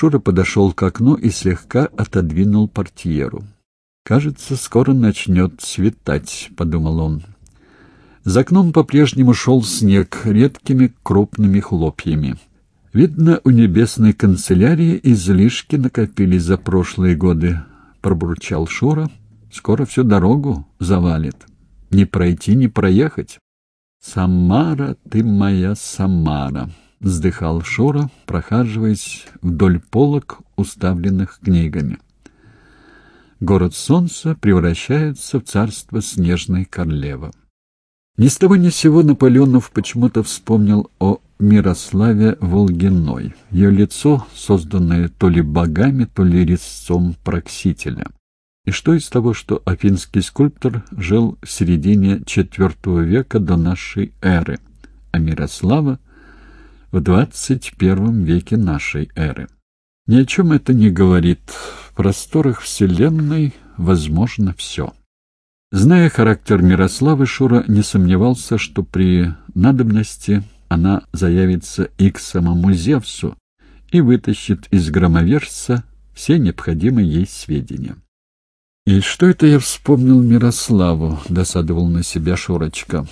Шура подошел к окну и слегка отодвинул портьеру. «Кажется, скоро начнет светать», — подумал он. За окном по-прежнему шел снег редкими крупными хлопьями. Видно, у небесной канцелярии излишки накопились за прошлые годы, — пробурчал Шура. Скоро всю дорогу завалит. Не пройти, не проехать. «Самара, ты моя Самара!» — вздыхал Шура, прохаживаясь вдоль полок, уставленных книгами. Город солнца превращается в царство снежной королевы. Ни с того ни сего Наполеонов почему-то вспомнил о Мирославе Волгиной. Ее лицо, созданное то ли богами, то ли резцом Проксителя. И что из того, что афинский скульптор жил в середине IV века до нашей эры, а Мирослава — в двадцать первом веке нашей эры. Ни о чем это не говорит. В просторах Вселенной возможно все. Зная характер Мирославы, Шура не сомневался, что при надобности она заявится и к самому Зевсу и вытащит из громовержца все необходимые ей сведения. «И что это я вспомнил Мирославу?» — досадовал на себя Шурочка.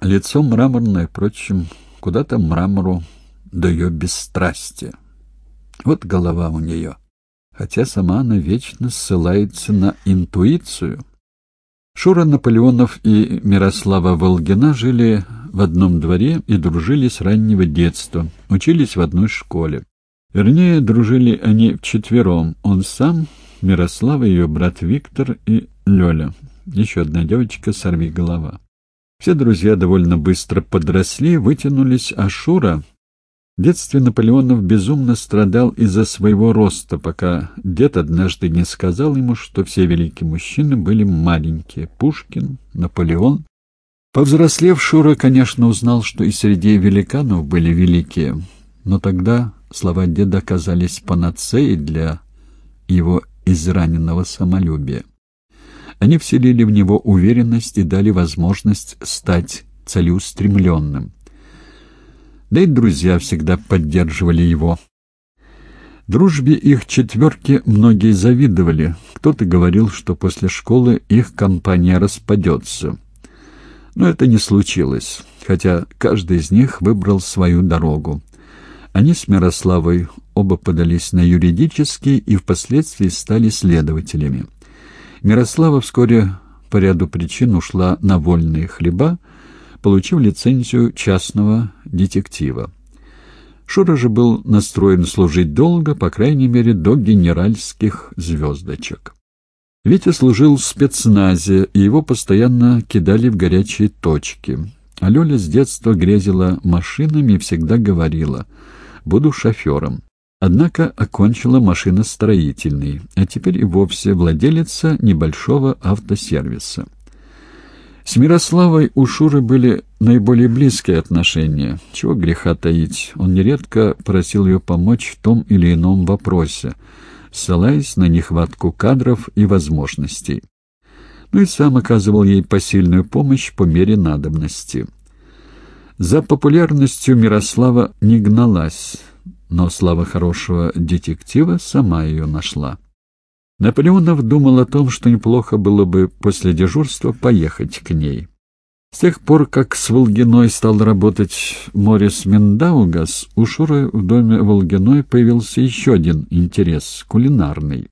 Лицо мраморное, впрочем, куда то мрамору до ее бесстрастия. Вот голова у нее. Хотя сама она вечно ссылается на интуицию. Шура Наполеонов и Мирослава Волгина жили в одном дворе и дружили с раннего детства, учились в одной школе. Вернее, дружили они вчетвером. Он сам, Мирослава, ее брат Виктор и Лёля. Еще одна девочка, сорви голова. Все друзья довольно быстро подросли, вытянулись, а Шура в детстве Наполеонов безумно страдал из-за своего роста, пока дед однажды не сказал ему, что все великие мужчины были маленькие — Пушкин, Наполеон. Повзрослев, Шура, конечно, узнал, что и среди великанов были великие, но тогда слова деда оказались панацеей для его израненного самолюбия. Они вселили в него уверенность и дали возможность стать целеустремленным да и друзья всегда поддерживали его. Дружбе их четверки многие завидовали. Кто-то говорил, что после школы их компания распадется. Но это не случилось, хотя каждый из них выбрал свою дорогу. Они с Мирославой оба подались на юридический и впоследствии стали следователями. Мирослава вскоре по ряду причин ушла на вольные хлеба, получив лицензию частного детектива. Шура же был настроен служить долго, по крайней мере, до генеральских звездочек. Витя служил в спецназе, и его постоянно кидали в горячие точки. А Лёля с детства грезила машинами и всегда говорила «буду шофером». Однако окончила машиностроительный, а теперь и вовсе владелица небольшого автосервиса. С Мирославой у Шуры были наиболее близкие отношения. Чего греха таить, он нередко просил ее помочь в том или ином вопросе, ссылаясь на нехватку кадров и возможностей. Ну и сам оказывал ей посильную помощь по мере надобности. За популярностью Мирослава не гналась, но слава хорошего детектива сама ее нашла. Наполеонов думал о том, что неплохо было бы после дежурства поехать к ней. С тех пор, как с Волгиной стал работать Морис Миндаугас, у Шуры в доме Волгиной появился еще один интерес — кулинарный.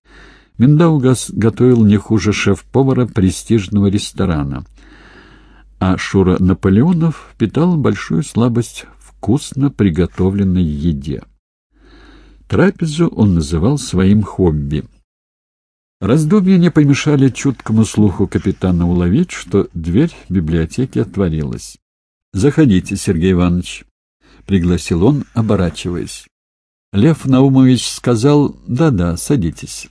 Миндаугас готовил не хуже шеф-повара престижного ресторана, а Шура Наполеонов питал большую слабость вкусно приготовленной еде. Трапезу он называл своим хобби — Раздумья не помешали чуткому слуху капитана уловить, что дверь библиотеки отворилась. «Заходите, Сергей Иванович», — пригласил он, оборачиваясь. Лев Наумович сказал «Да-да, садитесь».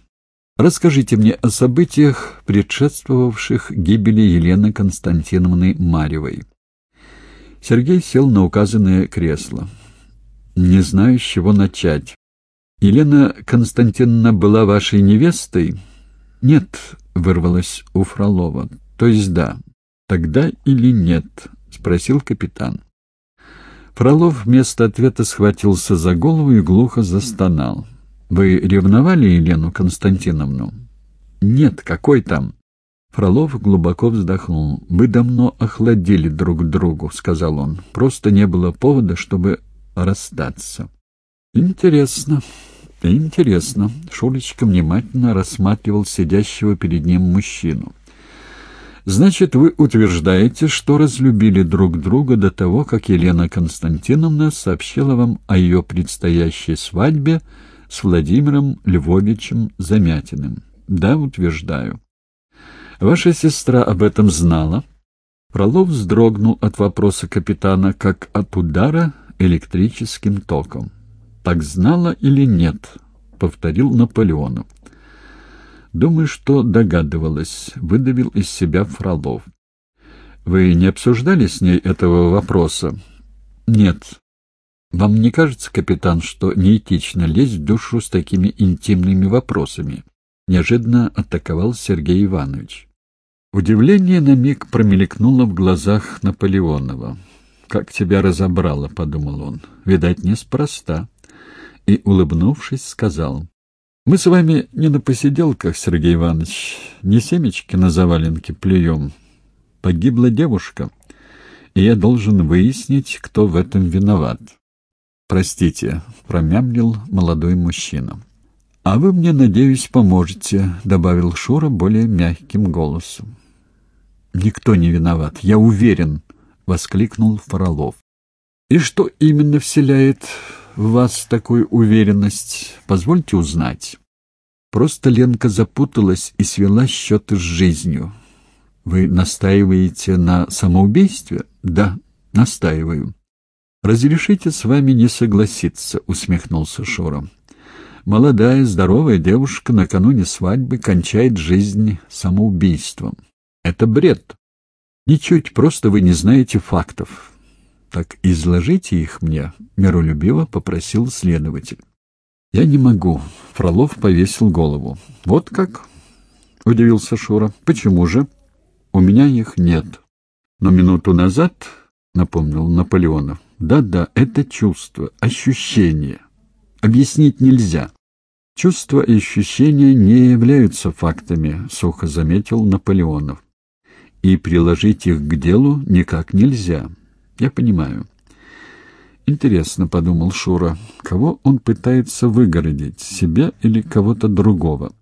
Расскажите мне о событиях, предшествовавших гибели Елены Константиновны Марьевой. Сергей сел на указанное кресло. Не знаю, с чего начать. Елена Константиновна была вашей невестой? «Нет», — вырвалось у Фролова. «То есть да. Тогда или нет?» — спросил капитан. Фролов вместо ответа схватился за голову и глухо застонал. Вы ревновали Елену Константиновну? Нет, какой там? Фролов глубоко вздохнул. «Вы давно охладили друг другу», — сказал он. «Просто не было повода, чтобы расстаться». «Интересно, интересно». Шурочка внимательно рассматривал сидящего перед ним мужчину. «Значит, вы утверждаете, что разлюбили друг друга до того, как Елена Константиновна сообщила вам о ее предстоящей свадьбе с Владимиром Львовичем Замятиным?» «Да, утверждаю». Ваша сестра об этом знала? Фролов вздрогнул от вопроса капитана, как от удара электрическим током. «Так знала или нет?» — повторил Наполеонов. «Думаю, что догадывалась», — выдавил из себя Фролов. «Вы не обсуждали с ней этого вопроса?» «Нет». «Вам не кажется, капитан, что неэтично лезть в душу с такими интимными вопросами?» Неожиданно атаковал Сергей Иванович. Удивление на миг промелькнуло в глазах Наполеонова. «Как тебя разобрало», — подумал он. «Видать, неспроста». И, улыбнувшись, сказал. «Мы с вами не на посиделках, Сергей Иванович, не семечки на заваленке плюем. Погибла девушка, и я должен выяснить, кто в этом виноват». «Простите», — промямлил молодой мужчина. «А вы мне, надеюсь, поможете», — добавил Шура более мягким голосом. «Никто не виноват, я уверен», — воскликнул Фролов. «И что именно вселяет в вас такую уверенность? Позвольте узнать». Просто Ленка запуталась и свела счеты с жизнью. «Вы настаиваете на самоубийстве?» «Да, настаиваю». «Разрешите с вами не согласиться», — усмехнулся Шура. «Молодая, здоровая девушка накануне свадьбы кончает жизнь самоубийством. Это бред. Ничуть, просто вы не знаете фактов. Так изложите их мне, миролюбиво попросил следователь. Я не могу. Фролов повесил голову. Вот как? Удивился Шура. Почему же? У меня их нет. Но минуту назад, напомнил Наполеонов, да-да, это чувство, ощущение. Объяснить нельзя. Чувства и ощущения не являются фактами, сухо заметил Наполеонов и приложить их к делу никак нельзя. Я понимаю. Интересно, — подумал Шура, — кого он пытается выгородить, себя или кого-то другого?